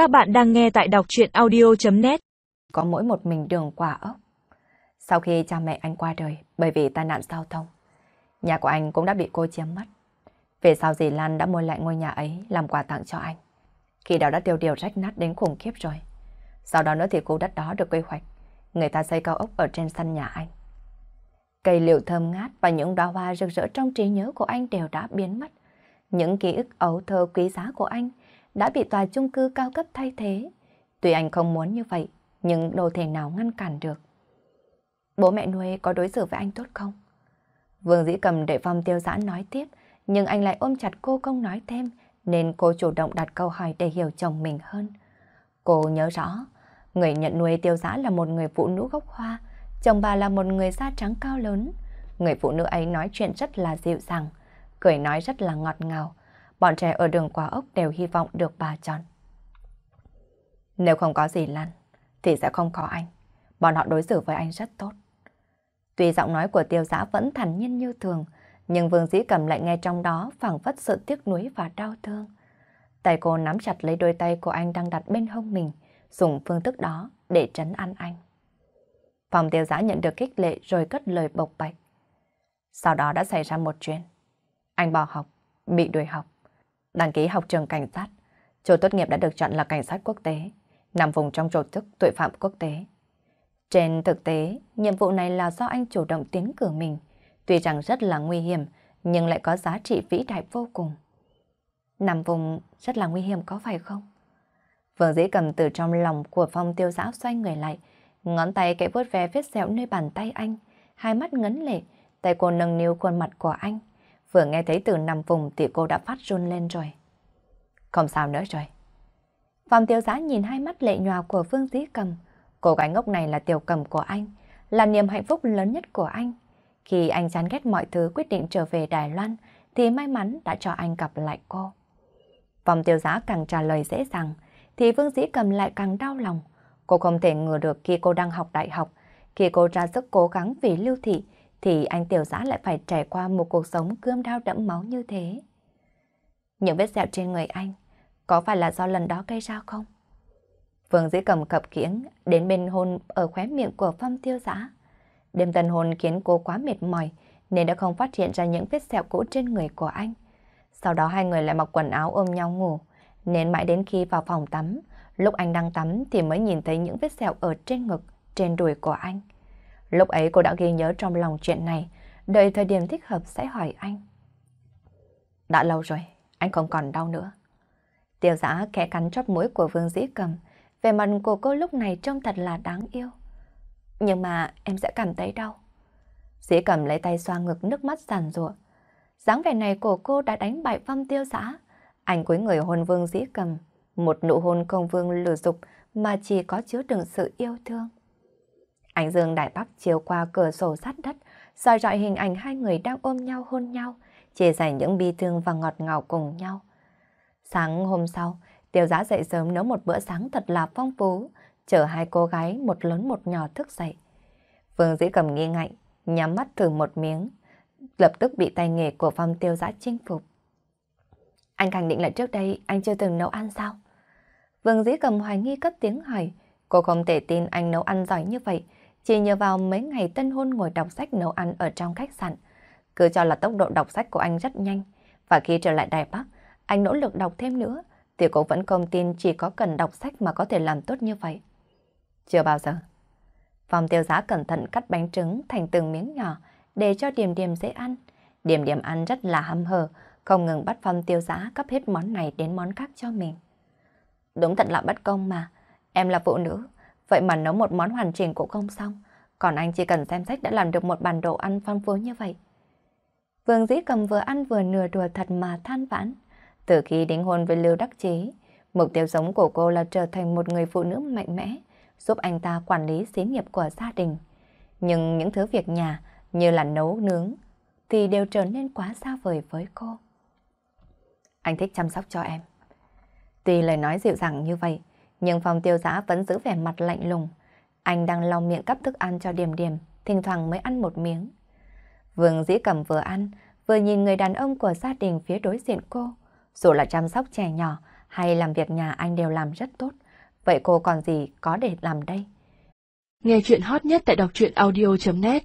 Các bạn đang nghe tại đọc chuyện audio.net Có mỗi một mình đường quả ốc. Sau khi cha mẹ anh qua đời bởi vì tai nạn giao thông, nhà của anh cũng đã bị cô chiếm mất. Về sau dì Lan đã mua lại ngôi nhà ấy làm quà tặng cho anh. Khi đó đã tiêu điều rách nát đến khủng khiếp rồi. Sau đó nữa thì khu đất đó được quy hoạch. Người ta xây cao ốc ở trên sân nhà anh. Cây liệu thơm ngát và những đóa hoa rực rỡ trong trí nhớ của anh đều đã biến mất. Những ký ức ấu thơ quý giá của anh đã bị tòa chung cư cao cấp thay thế. Tuy anh không muốn như vậy, nhưng đâu thể nào ngăn cản được. Bố mẹ nuôi có đối xử với anh tốt không? Vương dĩ cầm để phong tiêu giã nói tiếp, nhưng anh lại ôm chặt cô không nói thêm, nên cô chủ động đặt câu hỏi để hiểu chồng mình hơn. Cô nhớ rõ, người nhận nuôi tiêu giã là một người phụ nữ gốc hoa, chồng bà là một người da trắng cao lớn. Người phụ nữ ấy nói chuyện rất là dịu dàng, cười nói rất là ngọt ngào. Bọn trẻ ở đường quả ốc đều hy vọng được bà chọn. Nếu không có gì Lan, thì sẽ không có anh. Bọn họ đối xử với anh rất tốt. Tuy giọng nói của tiêu giã vẫn thản nhiên như thường, nhưng Vương Dĩ Cầm lại nghe trong đó phảng phất sự tiếc nuối và đau thương. Tay cô nắm chặt lấy đôi tay của anh đang đặt bên hông mình, dùng phương thức đó để trấn an anh. Phòng tiêu giã nhận được kích lệ rồi cất lời bộc bạch. Sau đó đã xảy ra một chuyện. Anh bỏ học, bị đuổi học, đăng ký học trường cảnh sát. Chỗ tốt nghiệp đã được chọn là cảnh sát quốc tế, nằm vùng trong tổ chức tội phạm quốc tế. Trên thực tế, nhiệm vụ này là do anh chủ động tiến cử mình. Tuy rằng rất là nguy hiểm, nhưng lại có giá trị vĩ đại vô cùng. Nằm vùng rất là nguy hiểm có phải không? Vương dĩ cầm từ trong lòng của phong tiêu giã xoay người lại, ngón tay kẽ vuốt ve vết sẹo nơi bàn tay anh, hai mắt ngấn lệ, tay cô nâng niu khuôn mặt của anh. Vừa nghe thấy từ nằm vùng thì cô đã phát run lên rồi. Không sao nữa rồi. Phong tiêu giá nhìn hai mắt lệ nhòa của Phương Dĩ Cầm. Cô gái ngốc này là tiểu cầm của anh, là niềm hạnh phúc lớn nhất của anh. Khi anh chán ghét mọi thứ quyết định trở về Đài Loan, thì may mắn đã cho anh gặp lại cô. Phong tiêu giá càng trả lời dễ dàng, thì Vương Dĩ Cầm lại càng đau lòng. Cô không thể ngờ được khi cô đang học đại học, khi cô ra sức cố gắng vì lưu thị, thì anh tiểu giã lại phải trải qua một cuộc sống cươm đau đẫm máu như thế. Những vết sẹo trên người anh, có phải là do lần đó gây ra không? Vương dĩ cầm cập kiếng đến bên hôn ở khóe miệng của phong tiêu giã. Đêm tân hôn khiến cô quá mệt mỏi nên đã không phát hiện ra những vết sẹo cũ trên người của anh. Sau đó hai người lại mặc quần áo ôm nhau ngủ, nên mãi đến khi vào phòng tắm, lúc anh đang tắm thì mới nhìn thấy những vết sẹo ở trên ngực, trên đùi của anh. Lúc ấy cô đã ghi nhớ trong lòng chuyện này, đợi thời điểm thích hợp sẽ hỏi anh. Đã lâu rồi, anh không còn đau nữa. Tiêu giã kẻ cắn chóp mũi của Vương Dĩ Cầm, về mặt của cô lúc này trông thật là đáng yêu. Nhưng mà em sẽ cảm thấy đau. Dĩ Cầm lấy tay xoa ngực nước mắt giàn rụa. dáng vẻ này của cô đã đánh bại phong tiêu giã. Anh cuối người hôn Vương Dĩ Cầm, một nụ hôn không vương lừa dục mà chỉ có chứa đựng sự yêu thương. Ánh dương đại bắc chiếu qua cửa sổ sát đất, soi rọi hình ảnh hai người đang ôm nhau hôn nhau, chia sẻ những bi thương và ngọt ngào cùng nhau. Sáng hôm sau, Tiêu Giá dậy sớm nấu một bữa sáng thật là phong phú, chở hai cô gái một lớn một nhỏ thức dậy. Vương Dĩ cầm nghi ngại, nhắm mắt thử một miếng, lập tức bị tay nghề của phong Tiêu Giá chinh phục. Anh khẳng định là trước đây anh chưa từng nấu ăn sao? Vương Dĩ cầm hoài nghi cất tiếng hỏi, cô không thể tin anh nấu ăn giỏi như vậy, chỉ nhờ vào mấy ngày tân hôn ngồi đọc sách nấu ăn ở trong khách sạn. Cứ cho là tốc độ đọc sách của anh rất nhanh. Và khi trở lại Đài Bắc, anh nỗ lực đọc thêm nữa, thì cũng vẫn không tin chỉ có cần đọc sách mà có thể làm tốt như vậy. Chưa bao giờ. Phòng tiêu giá cẩn thận cắt bánh trứng thành từng miếng nhỏ để cho điểm điểm dễ ăn. Điểm điểm ăn rất là hăm hờ, không ngừng bắt phong tiêu giá cấp hết món này đến món khác cho mình. Đúng thật là bất công mà. Em là phụ nữ, Vậy mà nấu một món hoàn chỉnh cũng không xong, còn anh chỉ cần xem sách đã làm được một bản đồ ăn phong phú như vậy. Vương Dĩ Cầm vừa ăn vừa nửa đùa thật mà than vãn. Từ khi đính hôn với Lưu Đắc Chí, mục tiêu sống của cô là trở thành một người phụ nữ mạnh mẽ, giúp anh ta quản lý xí nghiệp của gia đình. Nhưng những thứ việc nhà như là nấu nướng thì đều trở nên quá xa vời với cô. Anh thích chăm sóc cho em. Tuy lời nói dịu dàng như vậy, nhưng phòng tiêu giã vẫn giữ vẻ mặt lạnh lùng. Anh đang lau miệng cắp thức ăn cho điểm điểm, thỉnh thoảng mới ăn một miếng. Vương dĩ cầm vừa ăn, vừa nhìn người đàn ông của gia đình phía đối diện cô. Dù là chăm sóc trẻ nhỏ hay làm việc nhà anh đều làm rất tốt. Vậy cô còn gì có để làm đây? Nghe chuyện hot nhất tại đọc truyện audio.net